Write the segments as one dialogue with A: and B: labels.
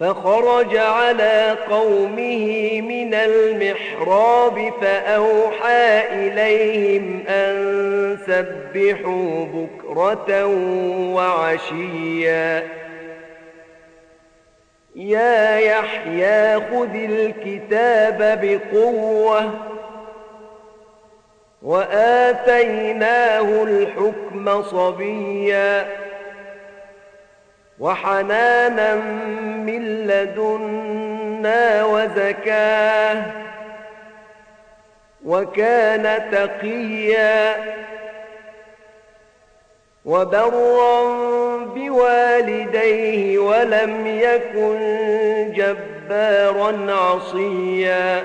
A: فخرج على قومه من المحراب فأوحى إليهم أن سبحوا بكرة وعشيا. يا يحيى خذ الكتاب بقوة وآتيناه الحكم صبيا. وحنانا من لدنا وزكاة وكان تقيا وبرا بوالديه ولم يكن جبارا عصيا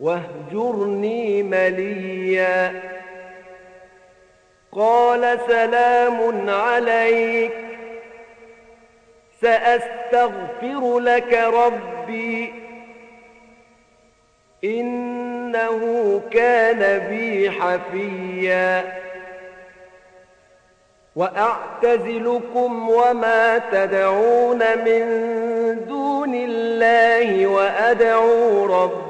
A: واهجرني مليا. قال سلام عليك. سأستغفر لك ربي. إنه كان بي حفيا. وأعتزلكم وما تدعون من دون الله وأدعو ربي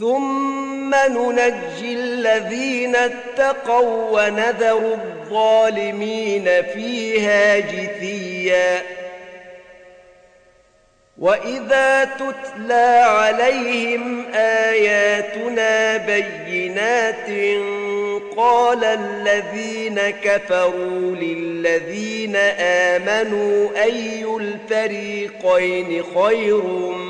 A: ثم ننجي الذين اتقوا ونذر الظالمين فيها جثيا واذا تتلى عليهم اياتنا بينات قال الذين كفروا للذين امنوا اي الفريقين خير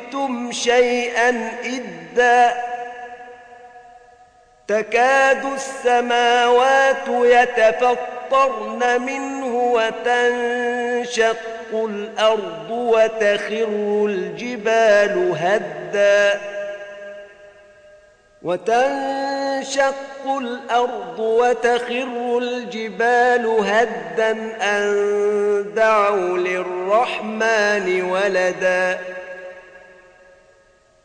A: جئتم شيئا إدا تكاد السماوات يتفطرن منه وتنشق الأرض وتخر الجبال هدا وتنشق الأرض وتخر الجبال هدا أن دعوا للرحمن ولدا